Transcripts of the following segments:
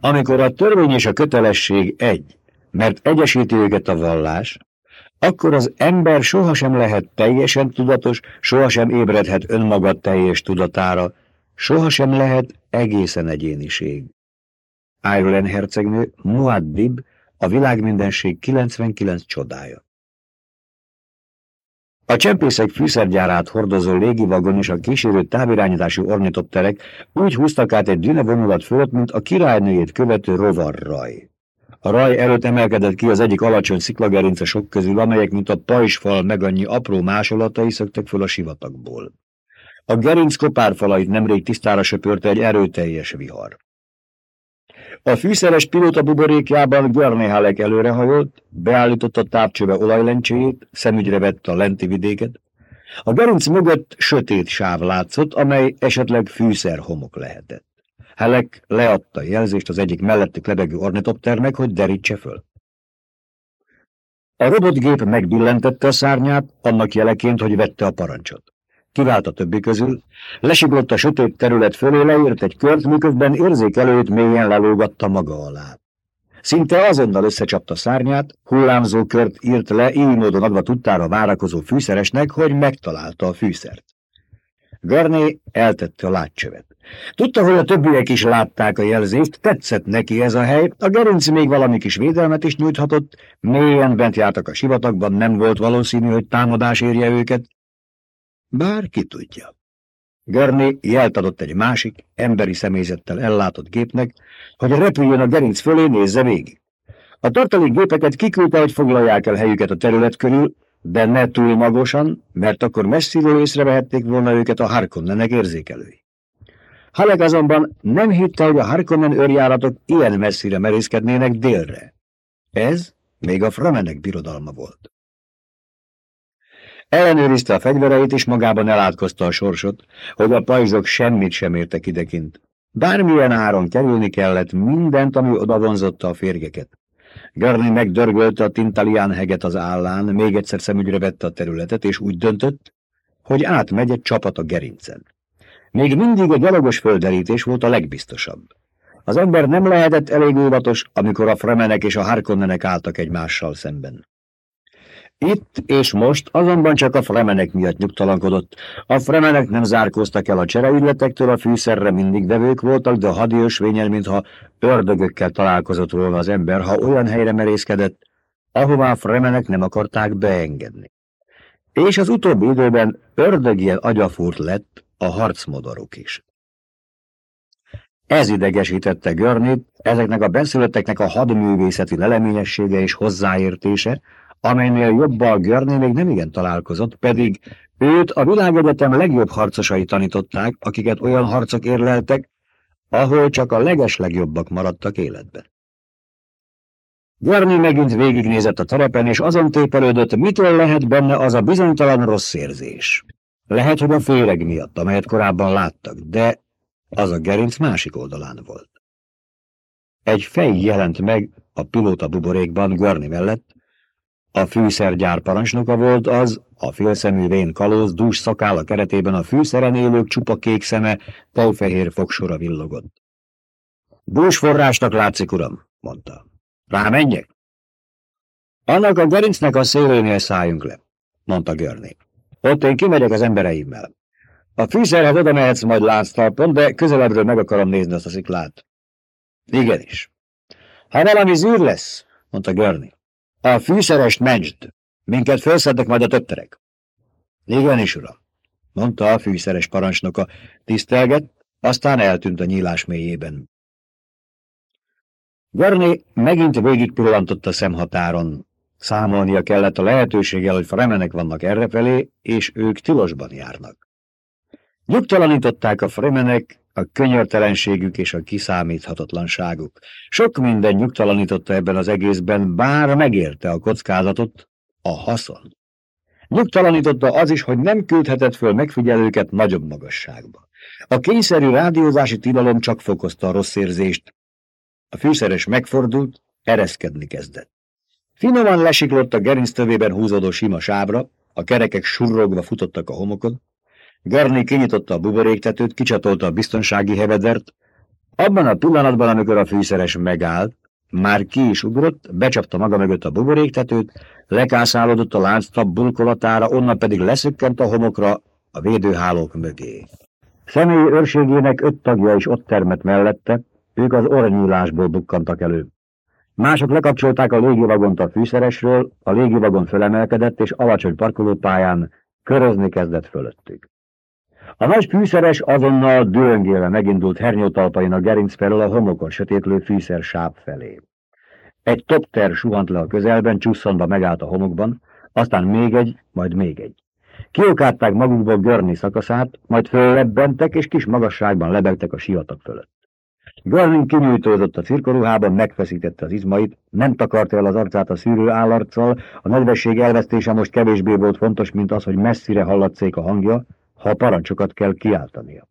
Amikor a törvény és a kötelesség egy, mert egyesíti őket a vallás, akkor az ember sohasem lehet teljesen tudatos, sohasem ébredhet önmaga teljes tudatára, sohasem lehet egészen egyéniség. Ireland hercegnő Muaddib, a világmindenség 99 csodája. A csempészek fűszergyárát hordozó légivagon és a kísérő távirányítású ornitopterek úgy húztak át egy dűnevonulat fölött, mint a királynőjét követő rovarraj. A raj előtt emelkedett ki az egyik alacsony sziklagerince sok közül, amelyek, mint a pajsfal meg annyi apró másolatai szöktek föl a sivatagból. A gerinc kopárfalait nemrég tisztára söpörte egy erőteljes vihar. A fűszeres pilóta buborékjában Gurney Halleck előrehajolt, beállította tápcsöve olajlencséjét, szemügyre vette a lenti vidéket. A gerinc mögött sötét sáv látszott, amely esetleg fűszer homok lehetett. Halleck leadta jelzést az egyik mellettük lebegő ornitopternek, hogy derítse föl. A robotgép megbillentette a szárnyát, annak jeleként, hogy vette a parancsot. Kivált a többi közül, lesiglott a sötét terület fölé, leírt egy kört, miközben érzékelőt mélyen lelógatta maga alá. Szinte azonnal összecsapta szárnyát, hullámzó kört írt le, így módon adva tudtára várakozó fűszeresnek, hogy megtalálta a fűszert. Garné eltette a látcsövet. Tudta, hogy a többiek is látták a jelzést, tetszett neki ez a hely, a gerinc még valami kis védelmet is nyújthatott, mélyen bent jártak a sivatagban, nem volt valószínű, hogy támadás érje őket, bár ki tudja. Görné jelt adott egy másik, emberi személyzettel ellátott gépnek, hogy repüljön a gerinc fölé, nézze végig. A tartalék gépeket kiküldte, hogy foglalják el helyüket a terület körül, de ne túl magosan, mert akkor messziről észrevehették volna őket a Harkonnenek érzékelői. Halek azonban nem hitte, hogy a Harkonnen őrjáratok ilyen messzire merészkednének délre. Ez még a Framenek birodalma volt. Ellenőrizte a fegyvereit, és magában elátkozta a sorsot, hogy a pajzsok semmit sem értek idekint. Bármilyen áron kerülni kellett mindent, ami odavonzotta a férgeket. Garni megdörgölte a tintalián heget az állán, még egyszer szemügyre vette a területet, és úgy döntött, hogy átmegy egy csapat a gerincen. Még mindig a gyalogos földerítés volt a legbiztosabb. Az ember nem lehetett elég óvatos, amikor a Fremenek és a Harkonnenek álltak egymással szemben. Itt és most azonban csak a fremenek miatt nyugtalankodott. A fremenek nem zárkóztak el a csereügyletektől, a fűszerre mindig vevők voltak, de a hadiösvényel, mintha ördögökkel találkozott volna az ember, ha olyan helyre merészkedett, ahová a fremenek nem akarták beengedni. És az utóbbi időben ördögien agyafúrt lett a harcmodoruk is. Ez idegesítette Görnit, ezeknek a benszülötteknek a hadművészeti leleményessége és hozzáértése, amelynél jobbal Görné még nem igen találkozott, pedig őt a világegyetem legjobb harcosai tanították, akiket olyan harcok érleltek, ahol csak a legeslegjobbak maradtak életben. Görné megint végignézett a terepen, és azon tépelődött, mitől lehet benne az a bizonytalan rossz érzés. Lehet, hogy a féreg miatt, amelyet korábban láttak, de az a gerinc másik oldalán volt. Egy fej jelent meg a pilóta buborékban Görni mellett, a fűszergyár parancsnoka volt az, a félszemű vén kalóz, dús szakála keretében a fűszeren élők csupa kék szeme, tejfehér fogsora villogott. Dús forrásnak látszik, uram, mondta. Rámenjek? Annak a gerincnek a szélénél szálljunk le, mondta Görné. Ott én kimegyek az embereimmel. A fűszerhez oda mehetsz majd lánctalpon, de közelebbről meg akarom nézni azt a sziklát. Igenis. Ha valami zűr lesz, mondta Görni, a fűszerest mentsd, minket felszednek majd a tötterek. Igenis, uram, mondta a fűszeres parancsnoka, tisztelget, aztán eltűnt a nyílás mélyében. Garné megint végig pillantott a szemhatáron. Számolnia kellett a lehetőséggel, hogy fremenek vannak errefelé, és ők tilosban járnak. Nyugtalanították a fremenek, a könyörtelenségük és a kiszámíthatatlanságuk. Sok minden nyugtalanította ebben az egészben, bár megérte a kockázatot, a haszon. Nyugtalanította az is, hogy nem küldhetett föl megfigyelőket nagyobb magasságba. A kényszerű rádiózási tilalom csak fokozta a rossz érzést. A fűszeres megfordult, ereszkedni kezdett. Finoman lesiklott a gerinc tövében húzódó sima sábra, a kerekek surrogva futottak a homokon, Garni kinyitotta a buboréktetőt, kicsatolta a biztonsági hevedert, Abban a pillanatban, amikor a fűszeres megállt, már ki is ugrott, becsapta maga mögött a buboréktetőt, lekászálódott a lánctab burkolatára, onnan pedig leszökkent a homokra a védőhálók mögé. Személyi őrségének öt tagja is ott termett mellette, ők az orrnyílásból bukkantak elő. Mások lekapcsolták a légivagont a fűszeresről, a légivagon fölemelkedett, és alacsony parkolópályán körözni kezdett fölöttük. A nagy fűszeres azonnal dőngélve megindult hernyótalpain a gerinc felől a homokon sötétlő fűszer sáp felé. Egy topter suhant le a közelben, csusszanva megállt a homokban, aztán még egy, majd még egy. Kiokátták magukból görni szakaszát, majd föllebbentek, és kis magasságban lebegtek a sivatag fölött. Görling kinyújtózott a cirkoruhában, megfeszítette az izmait, nem takarta el az arcát a szűrő állarccal, a nedvesség elvesztése most kevésbé volt fontos, mint az, hogy messzire hallatszék a hangja, ha parancsokat kell kiáltania.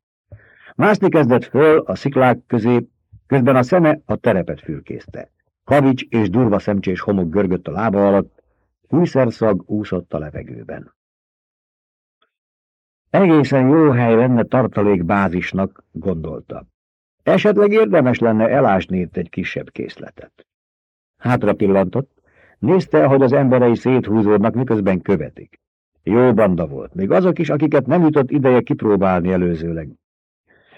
Mászni kezdett föl a sziklák közé, közben a szeme a terepet fülkészte. Kavics és durva szemcsés homok görgött a lába alatt, fűszerszag úszott a levegőben. Egészen jó hely lenne tartalékbázisnak, gondolta. Esetleg érdemes lenne elásni itt egy kisebb készletet. Hátra pillantott, nézte, hogy az emberei széthúzódnak, miközben követik. Jó banda volt, még azok is, akiket nem jutott ideje kipróbálni előzőleg.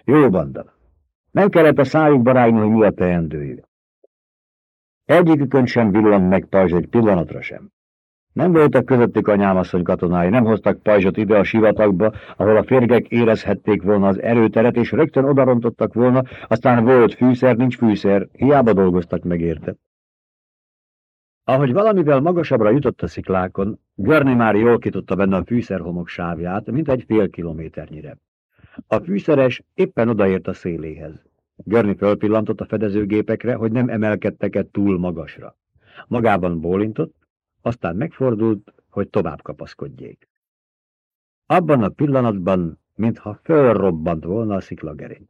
Jó banda. Nem kellett a szájukba rájni, hogy mi a teendőjük. Egyikükön sem villant meg pajzs egy pillanatra sem. Nem voltak közöttük anyámasszony katonái, nem hoztak pajzsot ide a sivatagba, ahol a férgek érezhették volna az erőteret, és rögtön odarontottak volna, aztán volt fűszer, nincs fűszer, hiába dolgoztak meg érte. Ahogy valamivel magasabbra jutott a sziklákon, Görni már jól kitudta benne a fűszerhomok sávját, mint egy fél kilométernyire. A fűszeres éppen odaért a széléhez. Görni fölpillantott a fedezőgépekre, hogy nem emelkedtek-e túl magasra. Magában bólintott, aztán megfordult, hogy tovább kapaszkodjék. Abban a pillanatban, mintha fölrobbant volna a sziklagerinc.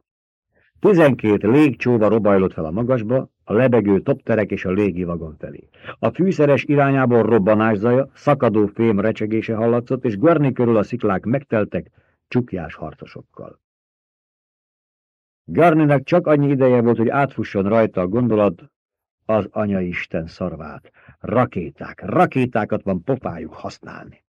Tizenkét légcsóva robajlott fel a magasba, a lebegő topterek és a légivagon felé. A fűszeres irányából robbanás zaja, szakadó fém recsegése hallatszott, és Görni körül a sziklák megteltek csukjás harcosokkal. Garninek csak annyi ideje volt, hogy átfusson rajta a gondolat, az anyaisten szarvát. Rakéták, rakétákat van pofájuk használni.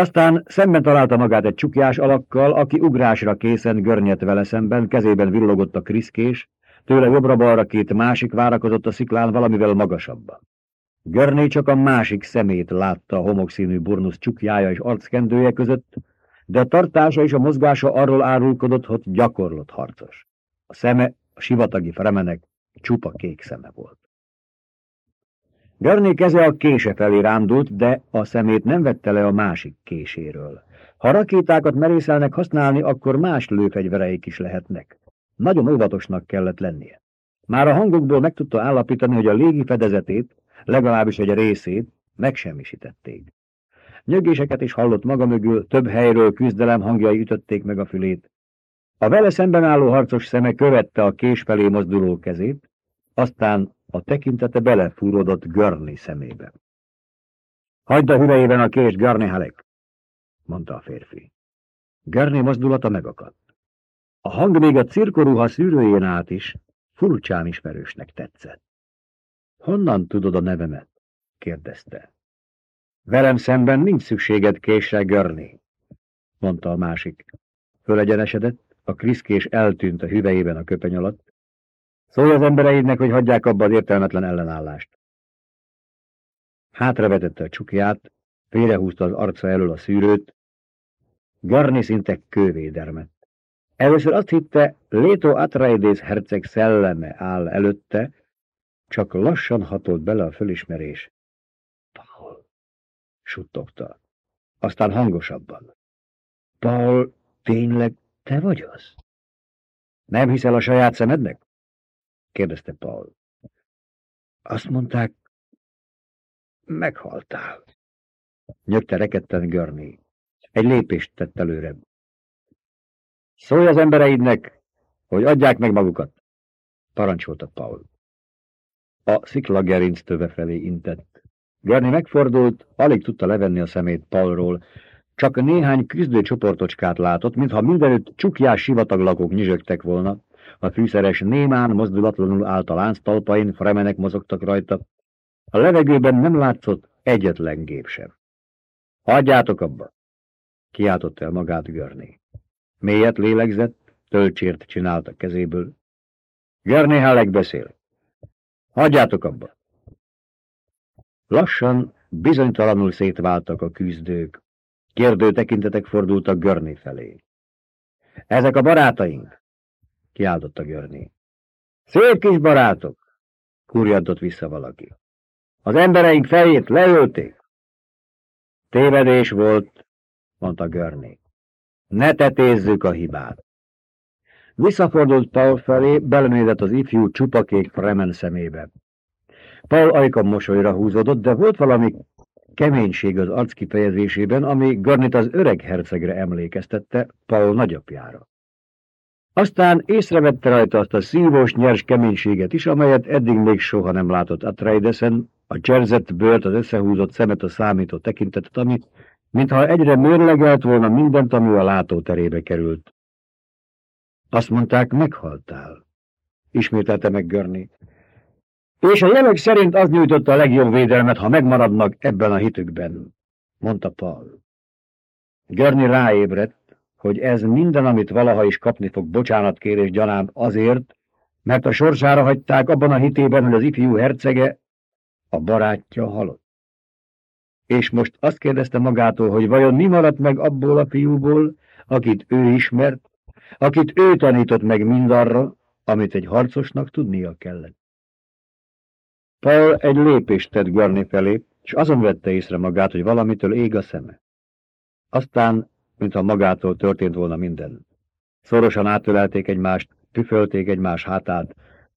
Aztán szemben találta magát egy csukjás alakkal, aki ugrásra készen görnyet vele szemben, kezében villogott a kriszkés, tőle jobbra-balra két másik várakozott a sziklán valamivel magasabban. Görné csak a másik szemét látta a homokszínű burnusz csukjája és arckendője között, de a tartása és a mozgása arról árulkodott, hogy gyakorlott harcos. A szeme a sivatagi fremenek csupa kék szeme volt. Görné keze a kése felé rándult, de a szemét nem vette le a másik késéről. Ha rakétákat merészelnek használni, akkor más lőfegyvereik is lehetnek. Nagyon óvatosnak kellett lennie. Már a hangokból meg tudta állapítani, hogy a légi fedezetét, legalábbis egy részét megsemmisítették. Nyögéseket is hallott maga mögül, több helyről küzdelem hangjai ütötték meg a fülét. A vele szemben álló harcos szeme követte a kés felé mozduló kezét, aztán a tekintete belefúródott Görni szemébe. Hagyd a hüvelyében a kést, Görni Halek, mondta a férfi. Görni mozdulata megakadt. A hang még a cirkoruha szűrőjén át is furcsán ismerősnek tetszett. Honnan tudod a nevemet? kérdezte. Velem szemben nincs szükséged késre görni, mondta a másik. Fölegyenesedett, a kriszkés eltűnt a hüvelyében a köpeny alatt. Szólj az embereidnek, hogy hagyják abba az értelmetlen ellenállást. Hátravetette a csukját, félrehúzta az arca elől a szűrőt, Garni szinte kővédermet. Először azt hitte, Léto Atreides herceg szelleme áll előtte, csak lassan hatolt bele a fölismerés. Paul, suttogta. Aztán hangosabban. Paul, tényleg te vagy az? Nem hiszel a saját szemednek? Kérdezte Paul. Azt mondták, meghaltál. Nyögte rekedten Görni. Egy lépést tett előre. Szólj az embereidnek, hogy adják meg magukat, parancsolta Paul. A szikla gerinc töve felé intett. Gerni megfordult, alig tudta levenni a szemét Paulról, Csak néhány küzdőcsoportocskát látott, mintha mindenütt csukjás sivataglakók nyizsögtek volna, a fűszeres némán mozdulatlanul állt a lánctalpain, fremenek mozogtak rajta. A levegőben nem látszott egyetlen gép sem. Hagyjátok abba! Kiáltott el magát Görné. Mélyet lélegzett, tölcsért csinált a kezéből. Görné Halleck beszél. Hagyjátok abba! Lassan, bizonytalanul szétváltak a küzdők. Kérdő tekintetek fordultak Görné felé. Ezek a barátaink, kiáltotta Görné. Szép kis barátok, kurjadott vissza valaki. Az embereink fejét leölték. Tévedés volt, mondta Görné. Ne tetézzük a hibát. Visszafordult Paul felé, belenézett az ifjú csupakék Fremen szemébe. Paul ajka mosolyra húzódott, de volt valami keménység az arc kifejezésében, ami Garnit az öreg hercegre emlékeztette, Paul nagyapjára. Aztán észrevette rajta azt a szívós, nyers keménységet is, amelyet eddig még soha nem látott Atreidesen, a cserzett bőrt, az összehúzott szemet, a számító tekintetet, ami, mintha egyre mérlegelt volna mindent, ami a látóterébe került. Azt mondták, meghaltál. Ismételte meg Görni. És a jelek szerint az nyújtotta a legjobb védelmet, ha megmaradnak ebben a hitükben, mondta Paul. Görni ráébredt, hogy ez minden, amit valaha is kapni fog bocsánatkérés gyanánt azért, mert a sorsára hagyták abban a hitében, hogy az ifjú hercege, a barátja halott. És most azt kérdezte magától, hogy vajon mi maradt meg abból a fiúból, akit ő ismert, akit ő tanított meg mindarra, amit egy harcosnak tudnia kellett. Paul egy lépést tett Garni felé, és azon vette észre magát, hogy valamitől ég a szeme. Aztán, mintha magától történt volna minden. Szorosan átölelték egymást, püfölték egymás hátát,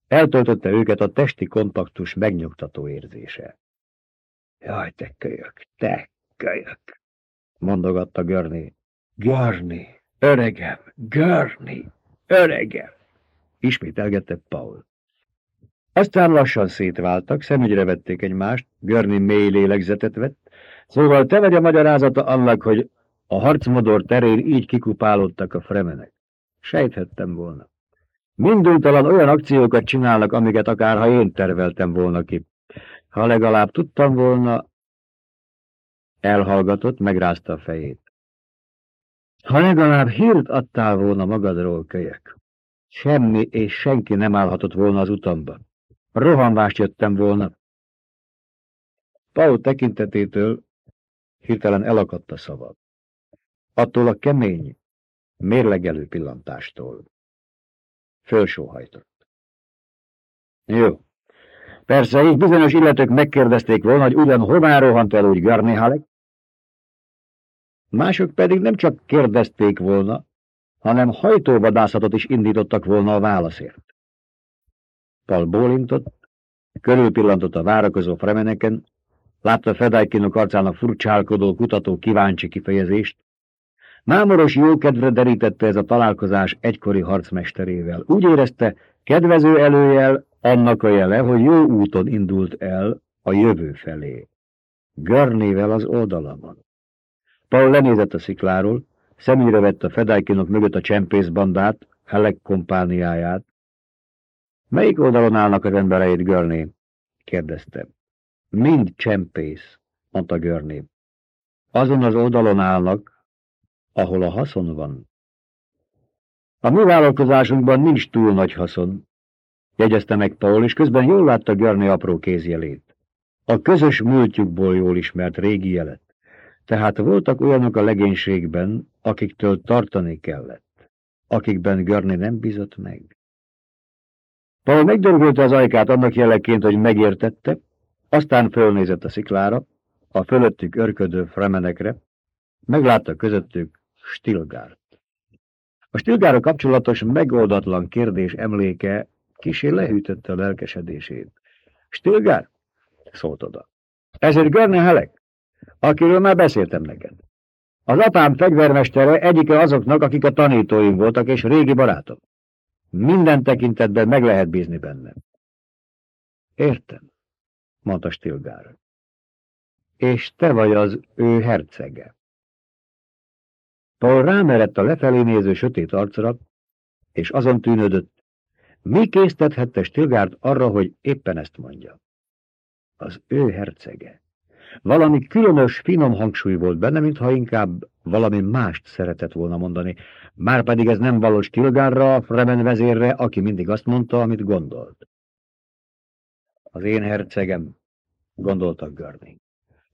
eltöltötte őket a testi kontaktus megnyugtató érzése. Jaj, te kölyök, te kölyök, mondogatta Görni. Görni, öregem, Görni, öregem, ismételgette Paul. Aztán lassan szétváltak, szemügyre vették egymást, Görni mély lélegzetet vett, szóval te vagy a magyarázata annak, hogy a harcmodor terén így kikupálódtak a fremenek. Sejthettem volna. Minduntalan olyan akciókat csinálnak, amiket akárha én terveltem volna ki. Ha legalább tudtam volna, elhallgatott, megrázta a fejét. Ha legalább hírt adtál volna magadról, kölyek. Semmi és senki nem állhatott volna az utamba. Rohanvást jöttem volna. Paul tekintetétől hirtelen elakadt a szava. Attól a kemény, mérlegelő pillantástól. Fölsóhajtott. Jó. Persze, így bizonyos illetők megkérdezték volna, hogy ugyan hová rohant el úgy Garnihalek, mások pedig nem csak kérdezték volna, hanem hajtóvadászatot is indítottak volna a válaszért. Pal bólintott, körülpillantott a várakozó fremeneken, látta Fedajkinok arcának furcsálkodó, kutató, kíváncsi kifejezést. Mámoros jókedvre derítette ez a találkozás egykori harcmesterével. Úgy érezte, kedvező előjel annak a jele, hogy jó úton indult el a jövő felé. Görnével az oldalamon. Paul lenézett a szikláról, vette a Fedajkinok mögött a csempészbandát, Helek kompániáját, Melyik oldalon állnak az embereid, Görné? kérdezte. Mind csempész, mondta Görné. Azon az oldalon állnak, ahol a haszon van. A mi vállalkozásunkban nincs túl nagy haszon, jegyezte meg Paul, és közben jól látta Görné apró kézjelét. A közös múltjukból jól ismert régi jelet. Tehát voltak olyanok a legénységben, akiktől tartani kellett, akikben Görné nem bizott meg. Paul megdörgölte az ajkát annak jeleként, hogy megértette, aztán fölnézett a sziklára, a fölöttük örködő fremenekre, meglátta közöttük Stilgárt. A Stilgára kapcsolatos megoldatlan kérdés emléke kisé lehűtötte a lelkesedését. Stilgár? szólt oda. Ezért Görne Helek, akiről már beszéltem neked. Az apám fegyvermestere egyike azoknak, akik a tanítóim voltak, és régi barátok. Minden tekintetben meg lehet bízni benne. Értem, mondta Stilgár. És te vagy az ő hercege. Paul rámerett a lefelé néző sötét arcra, és azon tűnődött, mi késztethette Stilgárt arra, hogy éppen ezt mondja. Az ő hercege. Valami különös, finom hangsúly volt benne, mintha inkább valami mást szeretett volna mondani. Márpedig ez nem valós Tilgárra, a Fremen vezérre, aki mindig azt mondta, amit gondolt. Az én hercegem, gondolta Görni.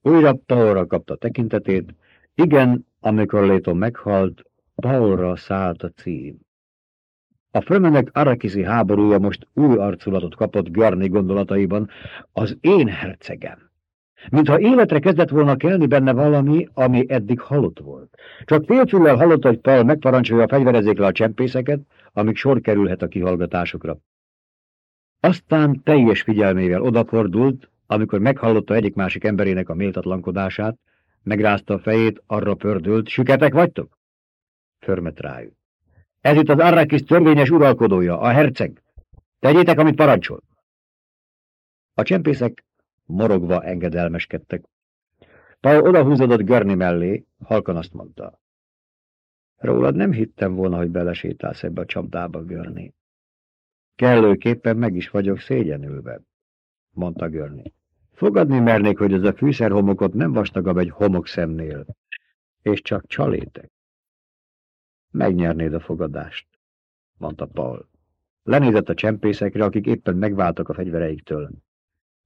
Újra Paulra kapta tekintetét. Igen, amikor Léton meghalt, Paulra szállt a cím. A Fremenek Arakiszi háborúja most új arculatot kapott Görni gondolataiban. Az én hercegem mintha életre kezdett volna kelni benne valami, ami eddig halott volt. Csak félfüllel hallott, hogy Paul megparancsolja fegyverezzék le a csempészeket, amíg sor kerülhet a kihallgatásokra. Aztán teljes figyelmével odafordult, amikor meghallotta egyik-másik emberének a méltatlankodását, megrázta a fejét, arra pördült, süketek vagytok? Förmet rájuk. Ez itt az Arrakis törvényes uralkodója, a herceg. Tegyétek, amit parancsol. A csempészek morogva engedelmeskedtek. Paul odahúzódott Görni mellé, halkan azt mondta. Rólad nem hittem volna, hogy belesétálsz ebbe a csapdába, Görni. Kellőképpen meg is vagyok szégyenülve, mondta Görni. Fogadni mernék, hogy ez a fűszerhomokot nem vastagabb egy homokszemnél, és csak csalétek. Megnyernéd a fogadást, mondta Paul. Lenézett a csempészekre, akik éppen megváltak a fegyvereiktől.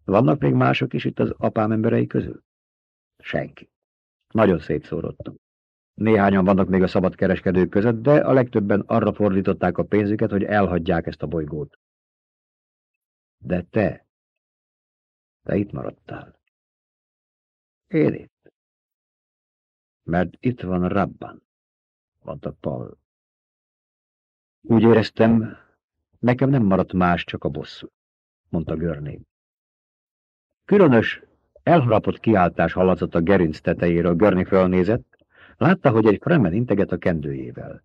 Vannak még mások is itt az apám emberei közül? Senki. Nagyon szétszórodtam. Néhányan vannak még a szabad kereskedők között, de a legtöbben arra fordították a pénzüket, hogy elhagyják ezt a bolygót. De te, te itt maradtál. Én itt. Mert itt van Rabban, mondta Paul. Úgy éreztem, nekem nem maradt más, csak a bosszú, mondta Görné. Különös, elharapott kiáltás hallatszott a gerinc tetejéről, Görni fölnézett, látta, hogy egy fremen integet a kendőjével.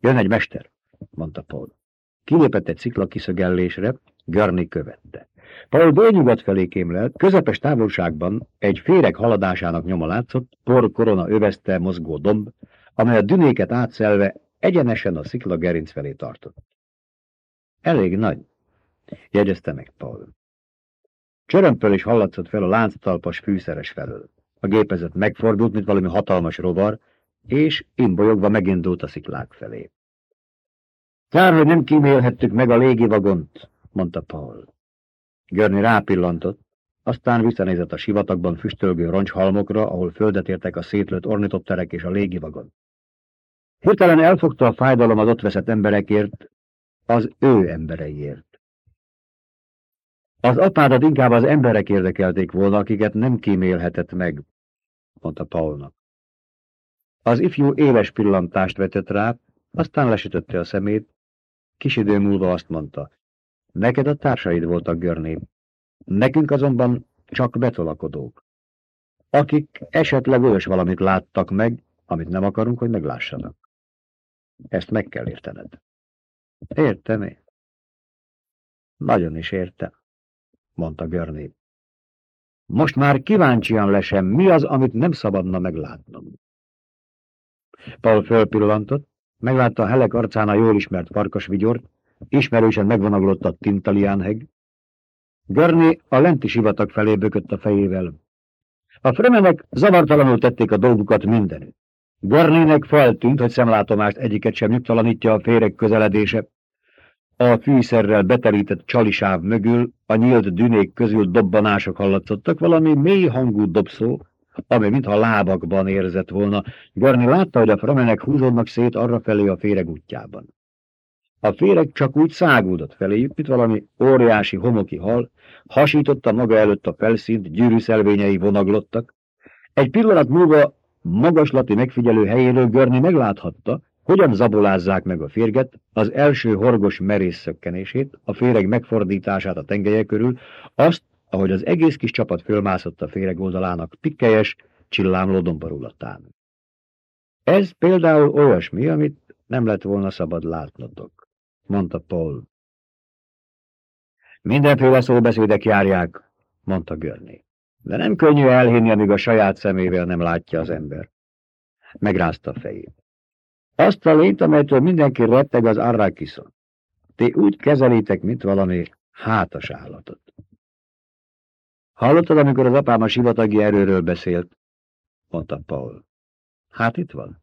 Jön egy mester, mondta Paul. Kilépett egy szikla kiszögellésre, Görni követte. Paul délnyugat felé kémlelt, közepes távolságban egy féreg haladásának nyoma látszott, por korona övezte mozgó domb, amely a dünéket átszelve egyenesen a szikla gerinc felé tartott. Elég nagy, jegyezte meg Paul. Csörömpöl is hallatszott fel a lánctalpas fűszeres felől. A gépezet megfordult, mint valami hatalmas rovar, és imbolyogva megindult a sziklák felé. Kár, hogy nem kímélhettük meg a légivagont, mondta Paul. Görni rápillantott, aztán visszanézett a sivatagban füstölgő roncshalmokra, ahol földet értek a szétlőtt ornitopterek és a légivagon. Hirtelen elfogta a fájdalom az ott veszett emberekért, az ő embereiért. Az apádat inkább az emberek érdekelték volna, akiket nem kímélhetett meg, mondta Paulnak. Az ifjú éles pillantást vetett rá, aztán lesütötte a szemét, kis idő múlva azt mondta, neked a társaid voltak görné, nekünk azonban csak betolakodók, akik esetleg olyas valamit láttak meg, amit nem akarunk, hogy meglássanak. Ezt meg kell értened. Értem én. Nagyon is értem mondta Görné. Most már kíváncsian lesem, mi az, amit nem szabadna meglátnom. Paul fölpillantott, meglátta a Helek arcán a jól ismert farkas vigyort, ismerősen megvonaglott a Tintaliánheg. Görné a lenti sivatag felé bökött a fejével. A fremenek zavartalanul tették a dolgukat mindenütt. Görnének feltűnt, hogy szemlátomást egyiket sem nyugtalanítja a féreg közeledése. A fűszerrel beterített csalisáv mögül a nyílt dünék közül dobbanások hallatszottak, valami mély hangú dobszó, ami mintha lábakban érzett volna. Garni látta, hogy a framenek húzódnak szét arra felé a féreg útjában. A féreg csak úgy szágúdott feléjük, mint valami óriási homoki hal, hasította maga előtt a felszínt, gyűrűszelvényei vonaglottak. Egy pillanat múlva magaslati megfigyelő helyéről Görni megláthatta, hogyan zabolázzák meg a férget, az első horgos merész szökkenését, a féreg megfordítását a tengelye körül, azt, ahogy az egész kis csapat fölmászott a féreg oldalának pikkelyes, csillámló domborulatán. Ez például olyasmi, amit nem lett volna szabad látnotok, mondta Paul. Mindenféle szóbeszédek járják, mondta Görni. De nem könnyű elhinni, amíg a saját szemével nem látja az ember. Megrázta a fejét. Azt a lényt, amelytől mindenki retteg az Arrakiszon. Ti úgy kezelitek, mint valami hátas állatot. Hallottad, amikor az apám a sivatagi erőről beszélt? mondta Paul. Hát itt van.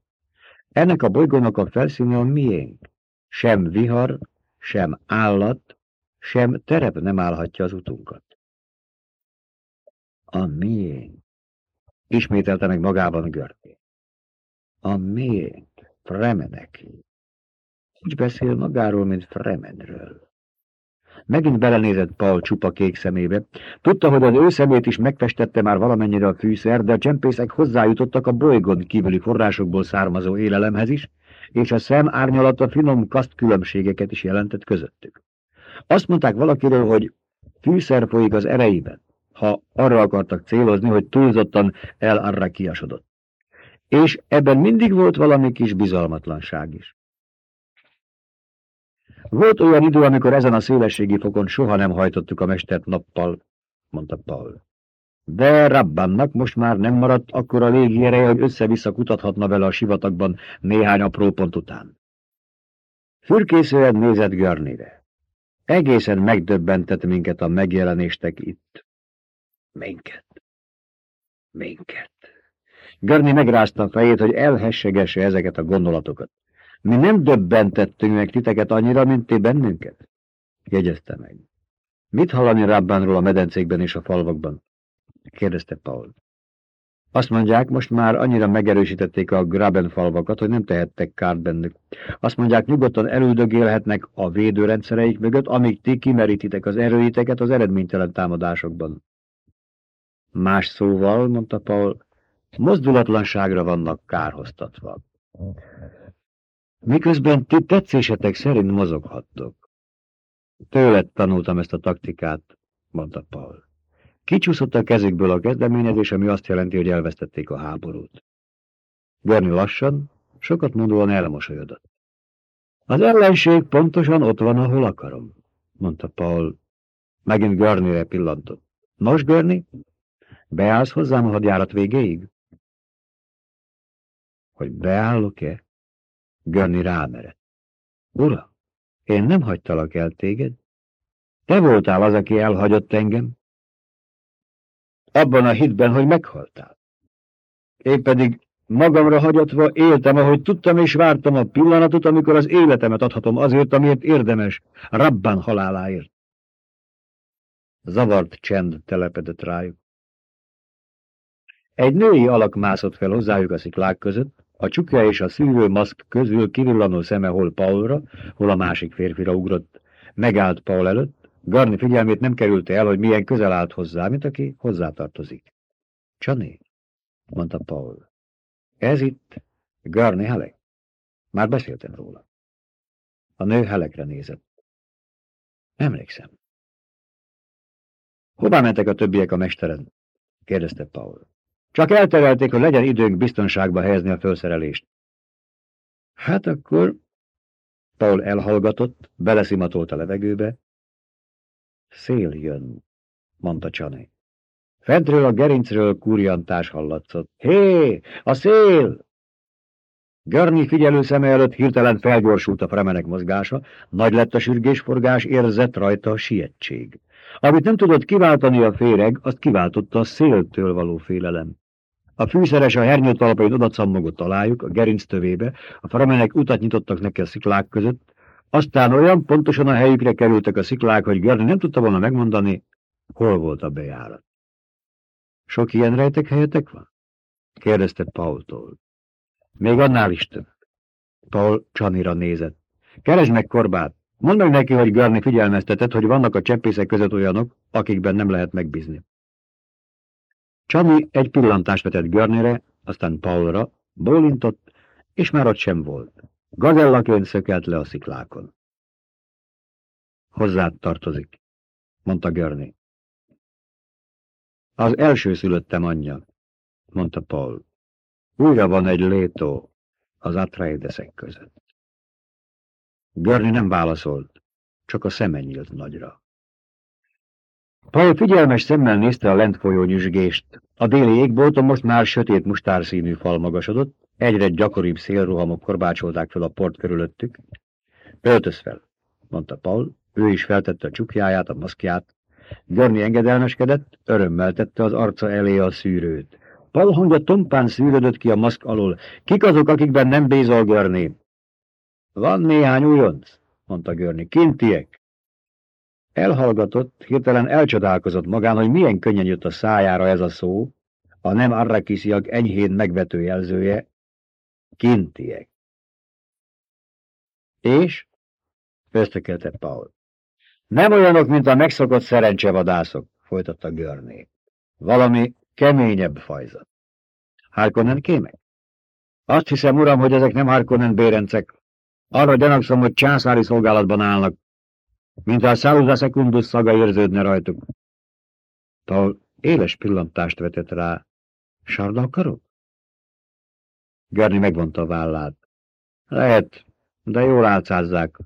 Ennek a bolygónak a felszíne a miénk. Sem vihar, sem állat, sem terep nem állhatja az utunkat. A miénk. Ismételte meg magában Görté. A miénk. Fremeneki. Úgy beszél magáról, mint Fremenről. Megint belenézett Paul csupa kék szemébe. Tudta, hogy az ő szemét is megfestette már valamennyire a fűszer, de a csempészek hozzájutottak a bolygón kívüli forrásokból származó élelemhez is, és a szem árnyalata finom kaszt különbségeket is jelentett közöttük. Azt mondták valakiről, hogy fűszer folyik az ereiben, ha arra akartak célozni, hogy túlzottan el kiasodott. És ebben mindig volt valami kis bizalmatlanság is. Volt olyan idő, amikor ezen a szélességi fokon soha nem hajtottuk a mestert nappal, mondta Paul. De Rabbannak most már nem maradt akkor a légiereje, hogy össze-vissza kutathatna vele a sivatagban néhány apró pont után. Fürkészően nézett Görnire. Egészen megdöbbentett minket a megjelenéstek itt. Minket. Minket. Görni megrázta a fejét, hogy elhessegesse ezeket a gondolatokat. Mi nem döbbentettünk meg titeket annyira, mint ti bennünket? Jegyezte meg. Mit hallani Rabbánról a medencékben és a falvakban? Kérdezte Paul. Azt mondják, most már annyira megerősítették a Graben falvakat, hogy nem tehettek kárt bennük. Azt mondják, nyugodtan elüldögélhetnek a védőrendszereik mögött, amíg ti kimerítitek az erőiteket az eredménytelen támadásokban. Más szóval, mondta Paul, mozdulatlanságra vannak kárhoztatva. Miközben ti tetszésetek szerint mozoghattok. Tőled tanultam ezt a taktikát, mondta Paul. Kicsúszott a kezükből a kezdeményezés, ami azt jelenti, hogy elvesztették a háborút. Görni lassan, sokat mondóan elmosolyodott. Az ellenség pontosan ott van, ahol akarom, mondta Paul. Megint Görnire pillantott. Nos, Görni, beállsz hozzám a hadjárat végéig? Hogy beállok-e? Görni rámerett. Ura, én nem hagytalak el téged. Te voltál az, aki elhagyott engem. Abban a hitben, hogy meghaltál. Én pedig magamra hagyatva éltem, ahogy tudtam, és vártam a pillanatot, amikor az életemet adhatom azért, amiért érdemes, Rabban haláláért. Zavart csend telepedett rájuk. Egy női alak mászott fel hozzájuk a sziklák között, a csukja és a szűrő maszk közül kivillanó szeme hol Paulra, hol a másik férfira ugrott. Megállt Paul előtt, Garni figyelmét nem került el, hogy milyen közel állt hozzá, mint aki hozzátartozik. Csani, mondta Paul. Ez itt Garni Helek. Már beszéltem róla. A nő Helekre nézett. Emlékszem. Hová mentek a többiek a mesteren? kérdezte Paul. Csak elterelték, hogy legyen időnk biztonságba helyezni a felszerelést. Hát akkor... Paul elhallgatott, beleszimatolt a levegőbe. Szél jön, mondta Csani. Fentről a gerincről kurjantás hallatszott. Hé, a szél! Görni figyelő szeme előtt hirtelen felgyorsult a fremenek mozgása, nagy lett a sürgésforgás, érzett rajta a sietség. Amit nem tudott kiváltani a féreg, azt kiváltotta a széltől való félelem. A fűszeres a hernyő talapain odacammogott alájuk, a gerinc tövébe, a framenek utat nyitottak neki a sziklák között, aztán olyan pontosan a helyükre kerültek a sziklák, hogy Gerni nem tudta volna megmondani, hol volt a bejárat. Sok ilyen rejtek helyetek van? kérdezte Paultól. Még annál is több. Paul Csanira nézett. Keresd meg korbát! Mondd meg neki, hogy Garni figyelmeztetett, hogy vannak a cseppészek között olyanok, akikben nem lehet megbízni. Csani egy pillantást vetett Görnére, aztán Paulra, bólintott, és már ott sem volt. Gazellaként szökelt le a sziklákon. Hozzád tartozik, mondta Görni. Az első szülöttem anyja, mondta Paul. Újra van egy létó az Atreideszek között. Görni nem válaszolt, csak a szeme nyílt nagyra. Paul figyelmes szemmel nézte a lent folyó nyüzsgést. A déli égbolton most már sötét mustárszínű fal magasodott, Egyre gyakoribb szélrohamok korbácsolták fel a port körülöttük. Öltöz fel, mondta Paul, ő is feltette a csukjáját, a maszkját. Görni engedelmeskedett, örömmel tette az arca elé a szűrőt. Paul hangja tompán szűrődött ki a maszk alól. Kik azok, akikben nem bízol, Görni? Van néhány újonc, mondta Görni. Kintiek. Elhallgatott, hirtelen elcsodálkozott magán, hogy milyen könnyen jött a szájára ez a szó, a nem arrakisziak enyhén megvető jelzője, kintiek. És? Összekelte Paul. Nem olyanok, mint a megszokott szerencsevadászok, folytatta Görné. Valami keményebb fajzat. Harkonnen kémek? Azt hiszem, uram, hogy ezek nem Harkonnen bérencek. Arra gyanakszom, hogy császári szolgálatban állnak, mint a Sauza Secundus szaga érződne rajtuk. Tal éles pillantást vetett rá. Sarda? Gerni megvonta a vállát. Lehet, de jól álcázzák.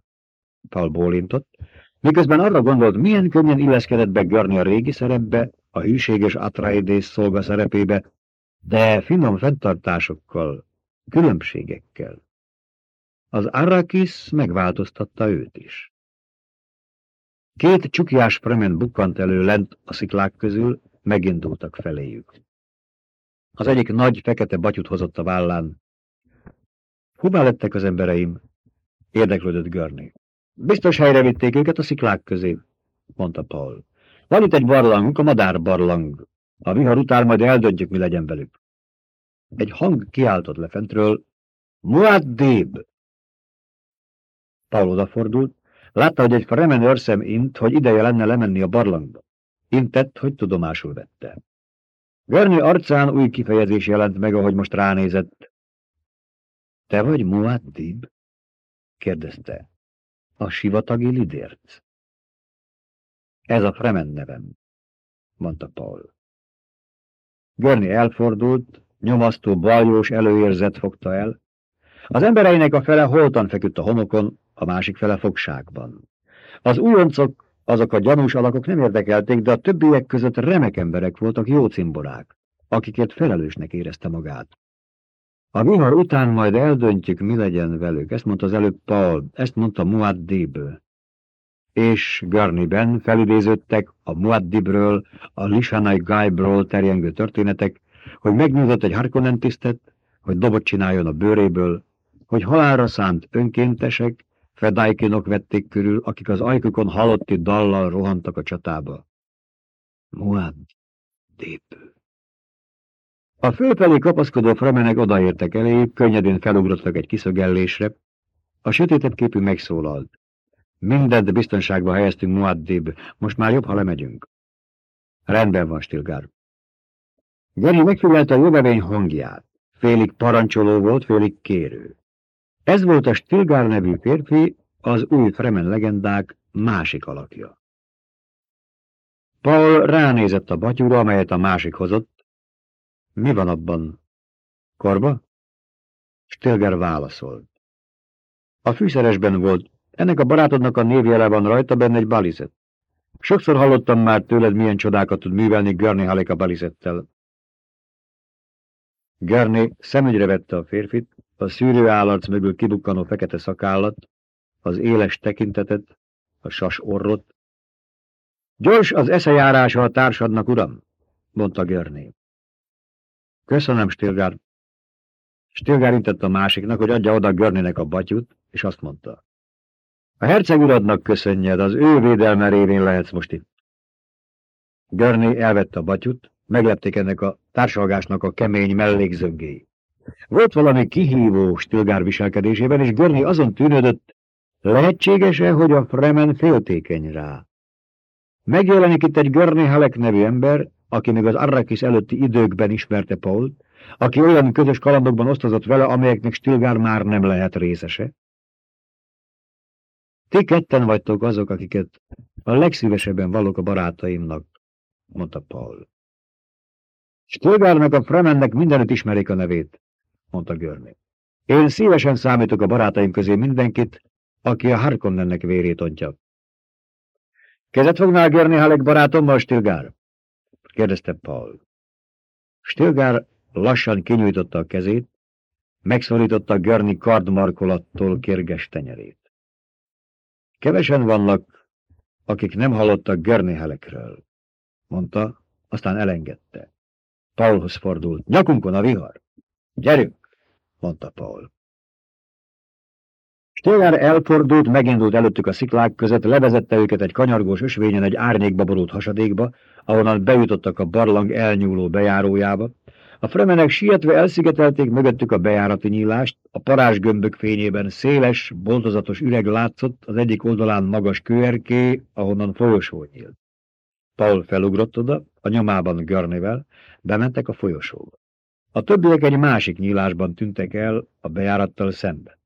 Tal bólintott, miközben arra gondolt, milyen könnyen illeszkedett be Görni a régi szerepbe, a hűséges Atreides szolga szerepébe, de finom fenntartásokkal, különbségekkel. Az Arrakis megváltoztatta őt is. Két csukjás premen bukkant elő lent a sziklák közül, megindultak feléjük. Az egyik nagy, fekete batyut hozott a vállán. Hová lettek az embereim? Érdeklődött Görni. Biztos helyre vitték őket a sziklák közé, mondta Paul. Van itt egy barlang, a madár barlang. A vihar után majd eldöntjük, mi legyen velük. Egy hang kiáltott le fentről. Muaddib! Paul odafordult, Látta, hogy egy fremen őrszem int, hogy ideje lenne lemenni a barlangba. Intett, hogy tudomásul vette. Görni arcán új kifejezés jelent meg, ahogy most ránézett. Te vagy Muaddib? kérdezte. A sivatagi lidérc. Ez a Fremen nevem, mondta Paul. Görni elfordult, nyomasztó baljós előérzet fogta el. Az embereinek a fele holtan feküdt a homokon, a másik fele fogságban. Az újoncok, azok a gyanús alakok nem érdekelték, de a többiek között remek emberek voltak jó cimborák, akikért felelősnek érezte magát. A vihar után majd eldöntjük, mi legyen velük. Ezt mondta az előbb Paul, ezt mondta Muaddib. És Garniben felidéződtek a Muaddibről, a Lishanai Gaibról terjengő történetek, hogy megnyújtott egy Harkonnen tisztet, hogy dobot csináljon a bőréből, hogy halálra szánt önkéntesek, Fedaikinok vették körül, akik az ajkukon halotti dallal rohantak a csatába. Muad, dépő. A fölfelé kapaszkodó fremenek odaértek elé, könnyedén felugrottak egy kiszögellésre. A sötétebb képű megszólalt. Mindent biztonságba helyeztünk, Muaddib. Most már jobb, ha lemegyünk. Rendben van, Stilgár. Geri megfigyelte a jövevény hangját. Félig parancsoló volt, félig kérő. Ez volt a Stilgár nevű férfi, az új Fremen legendák másik alakja. Paul ránézett a batyúra, amelyet a másik hozott. Mi van abban? Korba? Stilger válaszolt. A fűszeresben volt. Ennek a barátodnak a névjele van rajta, benne egy balizet. Sokszor hallottam már tőled, milyen csodákat tud művelni Görni Halek a balizettel. Görni szemügyre vette a férfit, a szűrő állarc mögül kibukkanó fekete szakállat, az éles tekintetet, a sas orrot. Gyors az eszejárása a társadnak, uram, mondta Görné. Köszönöm, Stilgár. Stilgár intett a másiknak, hogy adja oda Görnének a batyut, és azt mondta. A herceg uradnak köszönjed, az ő védelme révén lehetsz most itt. Görné elvette a batyut, meglepték ennek a társalgásnak a kemény mellékzöngéi. Volt valami kihívó Stilgár viselkedésében, és Görni azon tűnődött, lehetséges-e, hogy a Fremen féltékeny rá. Megjelenik itt egy Görni Halek nevű ember, aki még az Arrakis előtti időkben ismerte Paul, aki olyan közös kalandokban osztozott vele, amelyeknek Stilgár már nem lehet részese. Ti ketten vagytok azok, akiket a legszívesebben valok a barátaimnak, mondta Paul. Stilgárnak a Fremennek mindenütt ismerik a nevét mondta Görni. Én szívesen számítok a barátaim közé mindenkit, aki a Harkonnennek vérét ontja. Kezet fognál Görni Halek barátommal, Stilgár? kérdezte Paul. Stilgár lassan kinyújtotta a kezét, Megszorította Görni kardmarkolattól kérges tenyerét. Kevesen vannak, akik nem hallottak Görni helekről, mondta, aztán elengedte. Paulhoz fordult. Nyakunkon a vihar. Gyerünk, mondta Paul. Stéler elfordult, megindult előttük a sziklák között, levezette őket egy kanyargós ösvényen egy árnyékba borult hasadékba, ahonnan bejutottak a barlang elnyúló bejárójába. A fremenek sietve elszigetelték mögöttük a bejárati nyílást, a parázsgömbök fényében széles, boltozatos üreg látszott, az egyik oldalán magas kőerké, ahonnan folyosó nyílt. Paul felugrott oda, a nyomában Görnivel, bementek a folyosóba. A többiek egy másik nyílásban tűntek el a bejárattal szemben.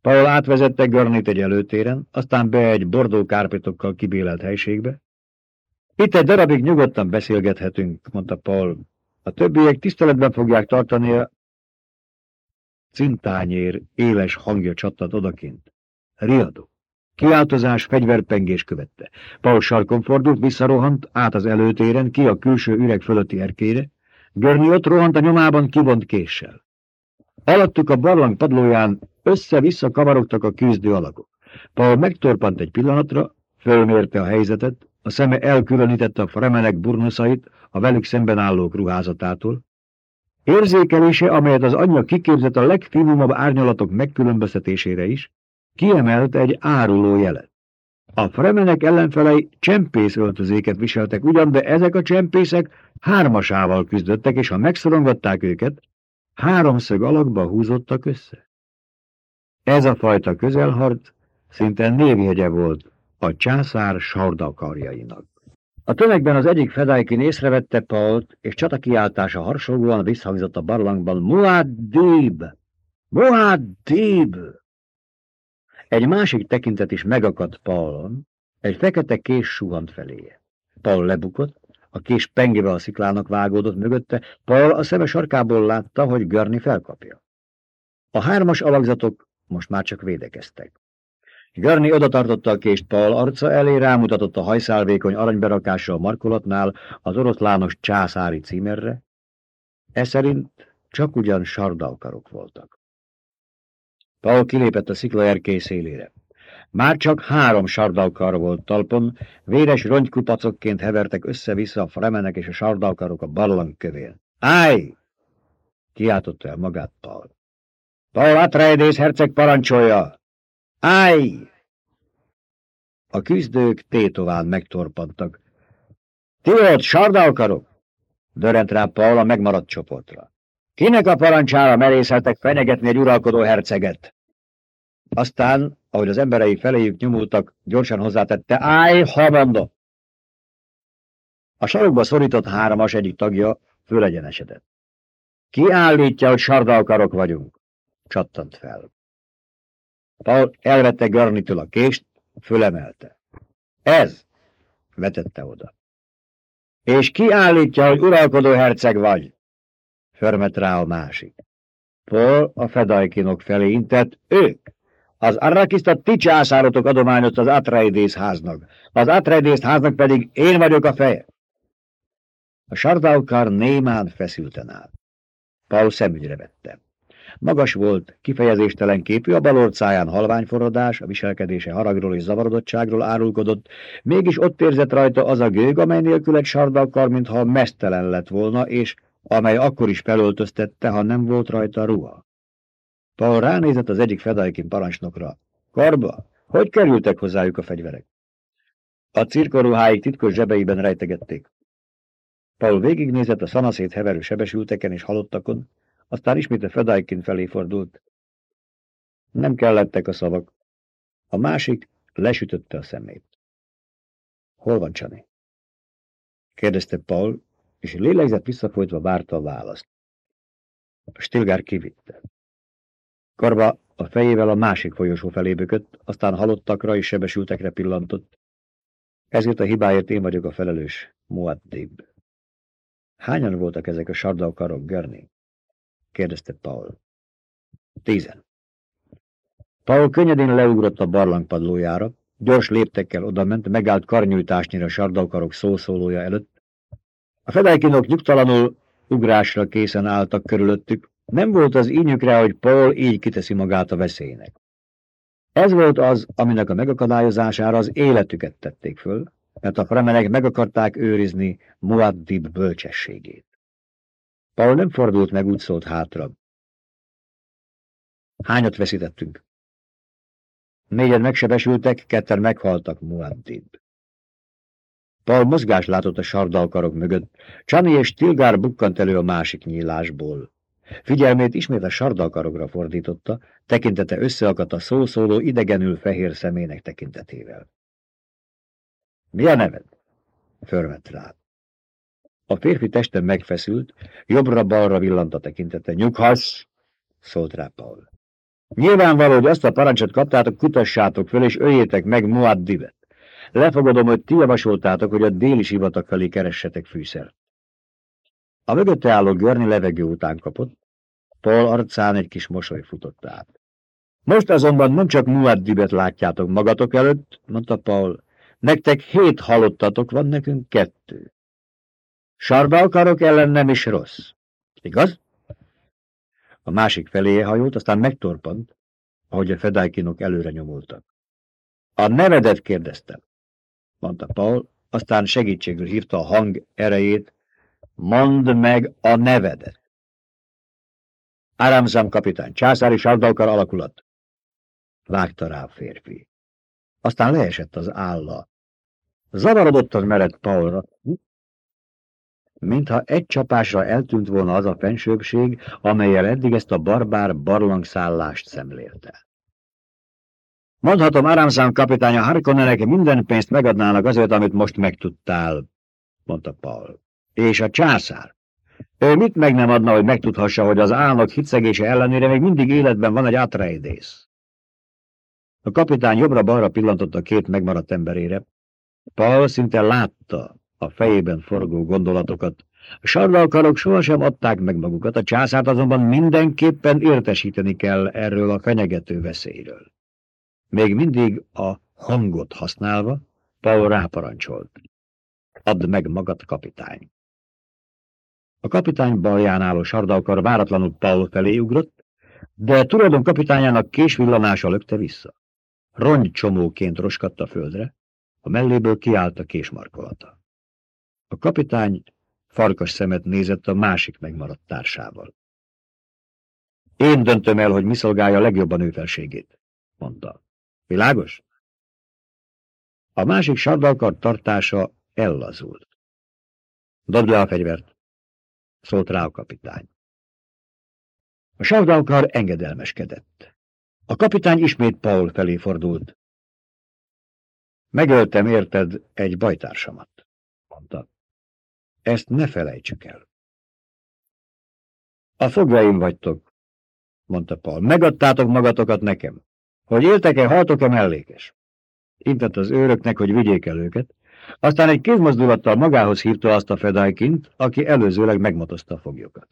Paul átvezette Görnit egy előtéren, aztán be egy bordó kárpitokkal kibélelt helységbe. Itt egy darabig nyugodtan beszélgethetünk, mondta Paul. A többiek tiszteletben fogják tartani a cintányér éles hangja csattant odakint. Riadó. Kiáltozás, fegyverpengés követte. Paul sarkon fordult, visszarohant, át az előtéren, ki a külső üreg fölötti erkére. Görni ott rohant a nyomában kivont késsel. Alattuk a barlang padlóján össze-vissza kavarogtak a küzdő alakok. Paul megtorpant egy pillanatra, fölmérte a helyzetet, a szeme elkülönítette a fremenek burnoszait a velük szemben állók ruházatától. Érzékelése, amelyet az anyja kiképzett a legfinomabb árnyalatok megkülönböztetésére is, kiemelt egy áruló jelet. A fremenek ellenfelei csempész öltözéket viseltek ugyan, de ezek a csempészek hármasával küzdöttek, és ha megszorongatták őket, háromszög alakba húzottak össze. Ez a fajta közelharc szinte névjegye volt a császár sardakarjainak. A tömegben az egyik fedájkin észrevette Pault, és csatakiáltása harsolóan visszhangzott a barlangban Muaddib! Muaddib! Egy másik tekintet is megakadt Paulon, egy fekete kés suhant feléje. Paul lebukott, a kés pengébe a sziklának vágódott mögötte, Paul a szeme sarkából látta, hogy Görni felkapja. A hármas alakzatok most már csak védekeztek. Görni odatartotta a kést Paul arca elé, rámutatott a hajszálvékony aranyberakással markolatnál az oroszlános császári címerre. E szerint csak ugyan sardalkarok voltak. Paul kilépett a sziklaerkély szélére. Már csak három sardalkar volt talpon, véres ronykupacokként hevertek össze-vissza a fremenek és a sardalkarok a barlang kövén. Állj! Kiáltotta el magát Paul. Paul Atreides herceg parancsolja! Állj! A küzdők tétován megtorpantak. Ti volt, sardalkarok? Dörrent rá Paul a megmaradt csoportra. Kinek a parancsára merészeltek fenyegetni egy uralkodó herceget? Aztán, ahogy az emberei feléjük nyomultak, gyorsan hozzátette, állj, hamanda! A sarokba szorított háromas egyik tagja fölegyenesedett. Ki állítja, hogy sardalkarok vagyunk? Csattant fel. Paul elvette Garnitől a kést, fölemelte. Ez! vetette oda. És ki állítja, hogy uralkodó herceg vagy? Förmet rá a másik. Paul a fedajkinok felé intett, ők. Az Arrakisztat ti császárotok adományozta az Atreides háznak, az Atreides háznak pedig én vagyok a feje. A sardaukár némán feszülten állt. Paul szemügyre vette. Magas volt, kifejezéstelen képű, a bal orcáján halványforradás, a viselkedése haragról és zavarodottságról árulkodott, mégis ott érzett rajta az a gőg, amely nélkül egy sardalkar, mintha mesztelen lett volna, és amely akkor is felöltöztette, ha nem volt rajta ruha. Paul ránézett az egyik fedajkin parancsnokra. Karba, hogy kerültek hozzájuk a fegyverek? A cirkoruháik titkos zsebeiben rejtegették. Paul végignézett a szanaszét heverő sebesülteken és halottakon, aztán ismét a fedajkin felé fordult. Nem kellettek a szavak. A másik lesütötte a szemét. Hol van Csani? kérdezte Paul, és lélegzett visszafolytva várta a választ. A stilgár kivitte. Karba a fejével a másik folyosó felé bökött, aztán halottakra és sebesültekre pillantott. Ezért a hibáért én vagyok a felelős, Muaddib. Hányan voltak ezek a sardalkarok, Görni? kérdezte Paul. Tízen. Paul könnyedén leugrott a barlangpadlójára, gyors léptekkel odament, megállt karnyújtásnyira sardalkarok szószólója előtt. A fedejkinok nyugtalanul ugrásra készen álltak körülöttük, Nem volt az ínyükre, hogy Paul így kiteszi magát a veszélynek. Ez volt az, aminek a megakadályozására az életüket tették föl, mert a fremenek meg akarták őrizni Muaddib bölcsességét. Paul nem fordult meg, úgy szólt hátra. Hányat veszítettünk? Négyen megsebesültek, ketten meghaltak Muaddib. Paul mozgás látott a sardalkarok mögött. Csani és Tilgár bukkant elő a másik nyílásból. Figyelmét ismét a sardalkarokra fordította, tekintete összeakadt a szószóló idegenül fehér szemének tekintetével. Mi a neved? Förvett rá. A férfi testen megfeszült, jobbra-balra villant a tekintete. Nyughass! szólt rá Paul. Nyilvánvaló, hogy azt a parancsot kaptátok, kutassátok föl, és öljétek meg Muaddibet. Lefogadom, hogy ti javasoltátok, hogy a déli sivatag felé keressetek fűszert. A mögötte álló görni levegő után kapott, Paul arcán egy kis mosoly futott át. Most azonban nem csak Muaddibet látjátok magatok előtt, mondta Paul, nektek hét halottatok van, nekünk kettő. Sarbalkarok ellen nem is rossz. Igaz? A másik felé hajolt, aztán megtorpant, ahogy a fedájkinok előre nyomultak. A nevedet kérdeztem mondta Paul, aztán segítségül hívta a hang erejét, mondd meg a nevedet. Áramzam kapitány, császári sardalkar alakulat. Vágta rá a férfi. Aztán leesett az álla. Zavarodottan merett Paulra, mintha egy csapásra eltűnt volna az a fensőbség, amelyel eddig ezt a barbár barlangszállást szemlélte. Mondhatom, Aramszám kapitánya Harkonnenek minden pénzt megadnának azért, amit most megtudtál, mondta Paul. És a császár? Ő mit meg nem adna, hogy megtudhassa, hogy az álnok hitszegése ellenére még mindig életben van egy Atreidész? A kapitány jobbra-balra pillantott a két megmaradt emberére. Paul szinte látta a fejében forgó gondolatokat. A sardalkarok sohasem adták meg magukat, a császárt azonban mindenképpen értesíteni kell erről a fenyegető veszélyről. Még mindig a hangot használva, Paul ráparancsolt. Add meg magad, kapitány. A kapitány balján álló sardalkar váratlanul Paul felé ugrott, de tulajdon kapitányának késvillanása lökte vissza. Rongycsomóként roskadt a földre, a melléből kiállt a késmarkolata. A kapitány farkas szemet nézett a másik megmaradt társával. Én döntöm el, hogy mi szolgálja legjobban ő felségét, mondta. Világos? A másik sardalkar tartása ellazult. Dobd le a fegyvert, szólt rá a kapitány. A sardalkar engedelmeskedett. A kapitány ismét Paul felé fordult. Megöltem, érted, egy bajtársamat, mondta. Ezt ne felejtsük el. A fogjaim vagytok, mondta Paul. Megadtátok magatokat nekem. Hogy éltek-e, haltok-e mellékes. Intett az őröknek, hogy vigyék el őket, aztán egy kézmozdulattal magához hívta azt a fedájkint, aki előzőleg megmotozta a foglyokat.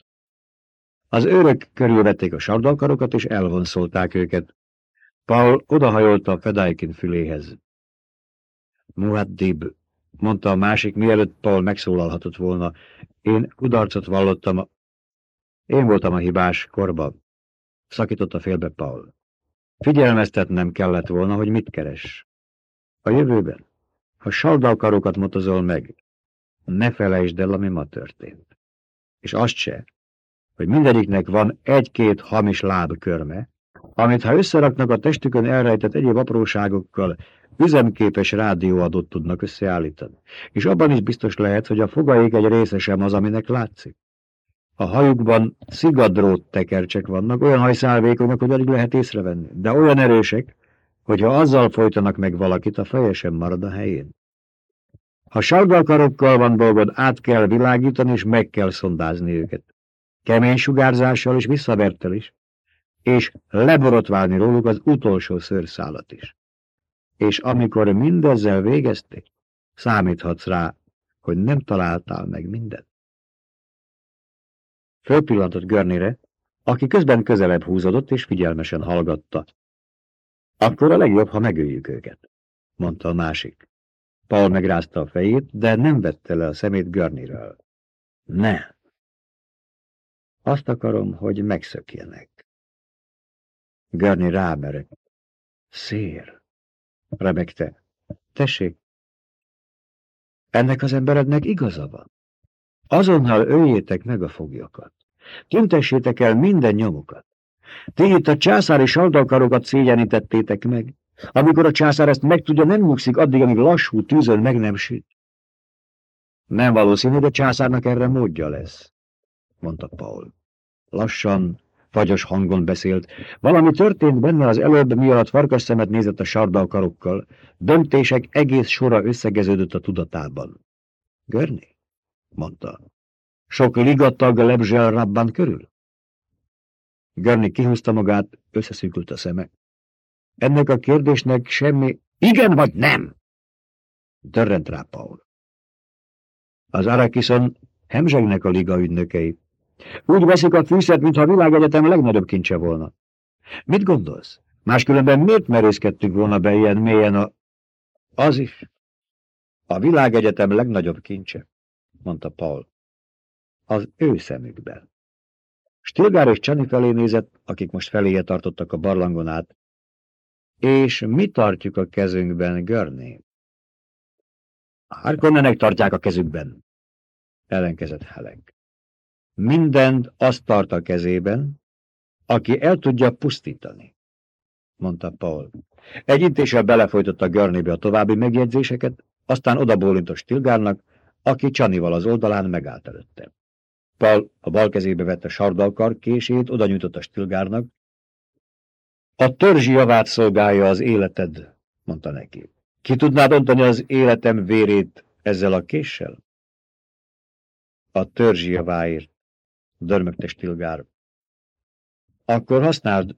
Az őrök körülvették a sardalkarokat, és elvonszolták őket. Paul odahajolt a fedájkin füléhez. Muaddib, mondta a másik, mielőtt Paul megszólalhatott volna. Én kudarcot vallottam a... Én voltam a hibás korba. Szakította félbe Paul. Figyelmeztetnem kellett volna, hogy mit keres. A jövőben, ha saldalkarokat motozol meg, ne felejtsd el, ami ma történt. És azt se, hogy mindegyiknek van egy-két hamis lábkörme, amit ha összeraknak a testükön elrejtett egyéb apróságokkal, üzemképes rádióadót tudnak összeállítani. És abban is biztos lehet, hogy a fogaik egy része sem az, aminek látszik. A hajukban szigadrót tekercsek vannak, olyan hajszálvékonyok, hogy alig lehet észrevenni, de olyan erősek, hogyha azzal folytanak meg valakit, a feje sem marad a helyén. Ha sargalkarokkal van dolgod, át kell világítani, és meg kell szondázni őket. Kemény sugárzással és visszavertel is, és leborotválni róluk az utolsó szőrszálat is. És amikor mindezzel végezték, számíthatsz rá, hogy nem találtál meg mindent. Fölpillantott Görnire, aki közben közelebb húzódott és figyelmesen hallgatta. Akkor a legjobb, ha megöljük őket, mondta a másik. Paul megrázta a fejét, de nem vette le a szemét Görniről. Ne! Azt akarom, hogy megszökjenek. Görni rámerek. Szér, remekte. Tessék, ennek az emberednek igaza van. Azonnal öljétek meg a foglyokat. Tüntessétek el minden nyomukat. Ti itt a császári saldalkarokat szégyenítettétek meg. Amikor a császár ezt megtudja, nem nyugszik addig, amíg lassú tűzön meg nem süt. Nem valószínű, de császárnak erre módja lesz, mondta Paul. Lassan, fagyos hangon beszélt. Valami történt benne az előbb, mi alatt farkas szemet nézett a sardalkarokkal. Döntések egész sora összegeződött a tudatában. Görni? mondta. Sok ligatag lebzsel rabban körül? Görni kihúzta magát, összeszűkült a szeme. Ennek a kérdésnek semmi... Igen vagy nem? Dörrent rá Paul. Az Arakison hemzsegnek a liga ügynökei. Úgy veszik a fűszert, mintha a világegyetem legnagyobb kincse volna. Mit gondolsz? Máskülönben miért merészkedtük volna be ilyen mélyen a... Az is. A világegyetem legnagyobb kincse, mondta Paul. Az ő szemükben. Stilgár és Csani felé nézett, akik most feléje tartottak a barlangon át. És mi tartjuk a kezünkben, Görné? Harkonnenek tartják a kezükben, ellenkezett Helek. Mindent azt tart a kezében, aki el tudja pusztítani, mondta Paul. Egy intéssel belefolytotta Görnébe a további megjegyzéseket, aztán odabólintott Stilgárnak, aki Csanival az oldalán megállt előtte. Paul a bal kezébe vette sardalkar kését, oda nyújtotta Stilgárnak. A törzsi javát szolgálja az életed, mondta neki. Ki tudnád ontani az életem vérét ezzel a késsel? A törzsi javáért, dörmögte Stilgár. Akkor használd,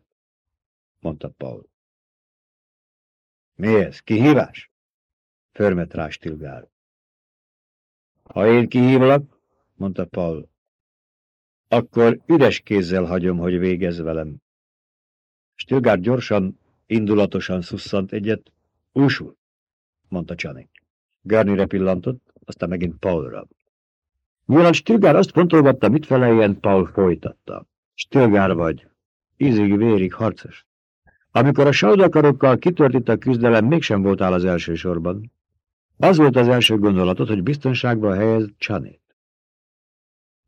mondta Paul. Mi ez, kihívás? Förmet rá Stilgár. Ha én kihívlak, mondta Paul, akkor üres kézzel hagyom, hogy végez velem. Stilgár gyorsan, indulatosan szusszant egyet. Úsul, mondta Csanik. Garnire pillantott, aztán megint Paulra. Mielőtt Stilgár azt fontolgatta, mit feleljen, Paul folytatta. Stilgár vagy, ízig vérig harcos. Amikor a saudakarokkal kitört itt a küzdelem, mégsem voltál az első sorban. Az volt az első gondolatod, hogy biztonságba helyez Csanét.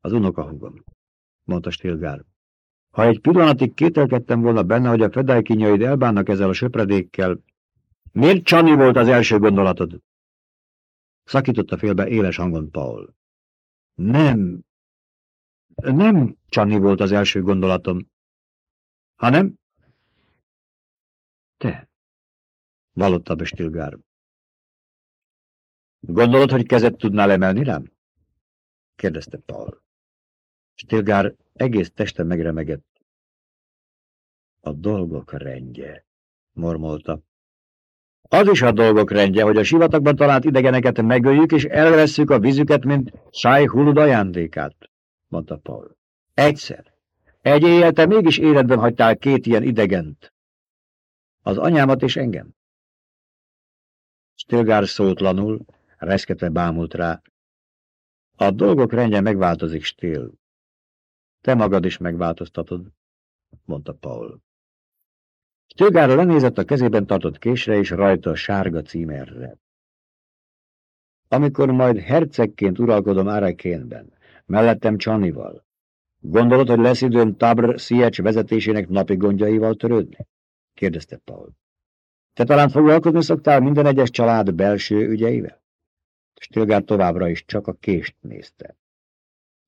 Az unokahúgom, mondta Stilgár. Ha egy pillanatig kételkedtem volna benne, hogy a fedálykinyaid elbánnak ezzel a söpredékkel, miért Csani volt az első gondolatod? Szakította félbe éles hangon Paul. Nem, nem Csani volt az első gondolatom, hanem te, vallotta be Stilgár. Gondolod, hogy kezet tudnál emelni rám? kérdezte Paul. Stilgár egész teste megremegett. A dolgok rendje, mormolta. Az is a dolgok rendje, hogy a sivatagban talált idegeneket megöljük, és elvesszük a vízüket, mint Sáj Hulud ajándékát, mondta Paul. Egyszer. Egy éjjel te mégis életben hagytál két ilyen idegent. Az anyámat és engem. Stilgár szótlanul, reszketve bámult rá. A dolgok rendje megváltozik, Stil. Te magad is megváltoztatod, mondta Paul. Stilgára lenézett a kezében tartott késre, és rajta a sárga címerre. Amikor majd hercegként uralkodom Arakénben, mellettem Csanival, gondolod, hogy lesz időm Tabr Sziecs vezetésének napi gondjaival törődni? kérdezte Paul. Te talán foglalkozni szoktál minden egyes család belső ügyeivel? Stilgár továbbra is csak a kést nézte.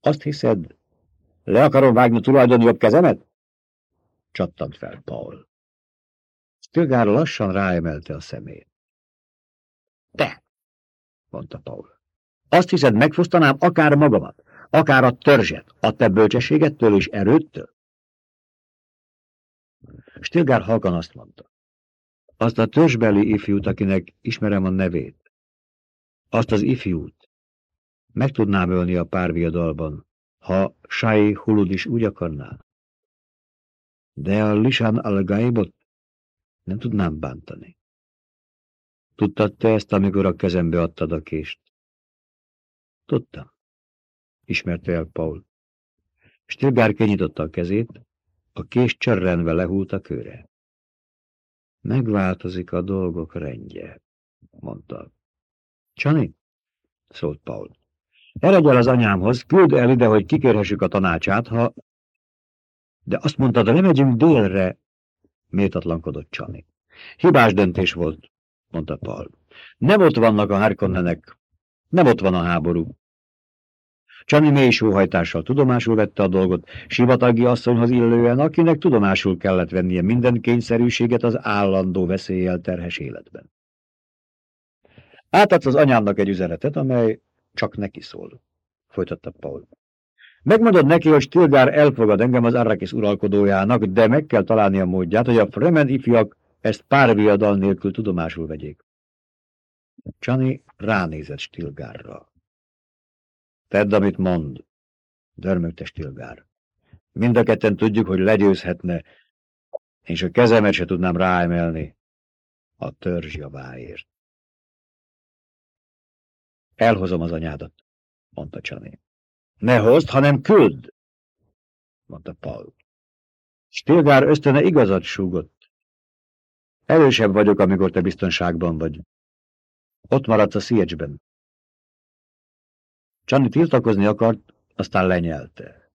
Azt hiszed, le akarom vágni tulajdon jobb kezemet? Csattant fel Paul. Stilgár lassan ráemelte a szemét. Te, mondta Paul. Azt hiszed, megfosztanám akár magamat, akár a törzset, a te bölcsességettől és erőttől? Stilgár halkan azt mondta. Azt a törzsbeli ifjút, akinek ismerem a nevét. Azt az ifjút. Meg tudnám ölni a párviadalban, ha Sai Hulud is úgy akarná. De a Lisan al nem tudnám bántani. Tudtad te ezt, amikor a kezembe adtad a kést? Tudtam, ismerte el Paul. Stilgár kinyitotta a kezét, a kés csörrenve lehúlt a kőre. Megváltozik a dolgok rendje, mondta. Csani, szólt Paul. Eredj el az anyámhoz, küld el ide, hogy kikérhessük a tanácsát, ha... De azt mondtad, lemegyünk délre, méltatlankodott Csani. Hibás döntés volt, mondta Paul. Nem ott vannak a Harkonnenek, nem ott van a háború. Csani mély sóhajtással tudomásul vette a dolgot, sivatagi asszonyhoz illően, akinek tudomásul kellett vennie minden kényszerűséget az állandó veszéllyel terhes életben. Átadsz az anyámnak egy üzenetet, amely csak neki szól, folytatta Paul. Megmondod neki, hogy Stilgár elfogad engem az Arrakis uralkodójának, de meg kell találni a módját, hogy a Fremen ifjak ezt pár viadal nélkül tudomásul vegyék. Csani ránézett Stilgárra. Tedd, amit mond, dörmögte Stilgár. Mind a ketten tudjuk, hogy legyőzhetne, és a kezemet se tudnám ráemelni a törzs javáért. Elhozom az anyádat, mondta Csani. Ne hozd, hanem küld, mondta Paul. Stilgár ösztöne igazat súgott. Erősebb vagyok, amikor te biztonságban vagy. Ott maradsz a Sziecsben. Csani tiltakozni akart, aztán lenyelte.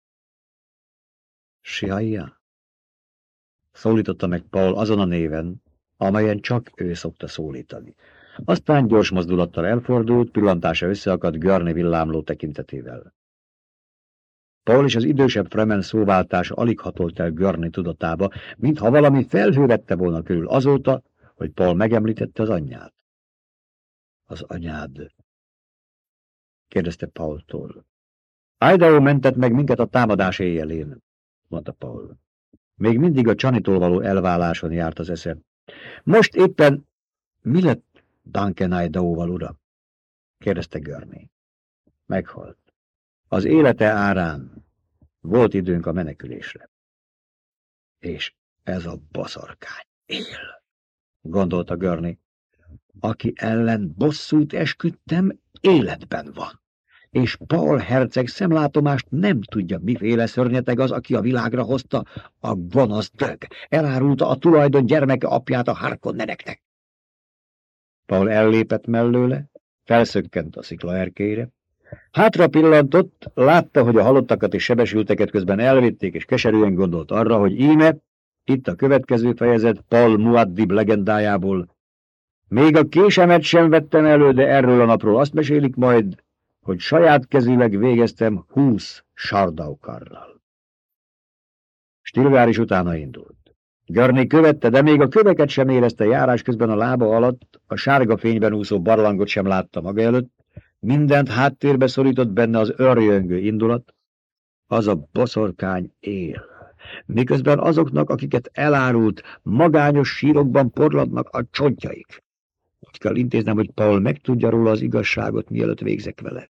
Sihaia? Szólította meg Paul azon a néven, amelyen csak ő szokta szólítani. Aztán gyors mozdulattal elfordult, pillantása összeakadt Görni villámló tekintetével. Paul és az idősebb Fremen szóváltása alig hatolt el Görni tudatába, mintha valami felhővette volna körül azóta, hogy Paul megemlítette az anyját. Az anyád, kérdezte Paultól. Idaho mentett meg minket a támadás éjjelén, mondta Paul. Még mindig a Csanitól való elváláson járt az esze. Most éppen mi lett Duncan Idaho-val, uram? kérdezte Görni. Meghalt. Az élete árán volt időnk a menekülésre. És ez a baszarkány él, gondolta Görni. Aki ellen bosszút esküdtem, életben van. És Paul herceg szemlátomást nem tudja, miféle szörnyeteg az, aki a világra hozta a gonosz dög. Elárulta a tulajdon gyermeke apját a Harkonneneknek. Paul ellépett mellőle, felszökkent a szikla erkére. Hátra pillantott, látta, hogy a halottakat és sebesülteket közben elvitték, és keserűen gondolt arra, hogy íme, itt a következő fejezet Paul Muaddib legendájából, még a késemet sem vettem elő, de erről a napról azt mesélik majd, hogy saját kezűleg végeztem húsz sardaukarral. Stilgár is utána indult. Garni követte, de még a köveket sem érezte járás közben a lába alatt, a sárga fényben úszó barlangot sem látta maga előtt, mindent háttérbe szorított benne az örjöngő indulat, az a boszorkány él. Miközben azoknak, akiket elárult, magányos sírokban porladnak a csontjaik. Úgy kell intéznem, hogy Paul megtudja róla az igazságot, mielőtt végzek vele.